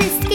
Christian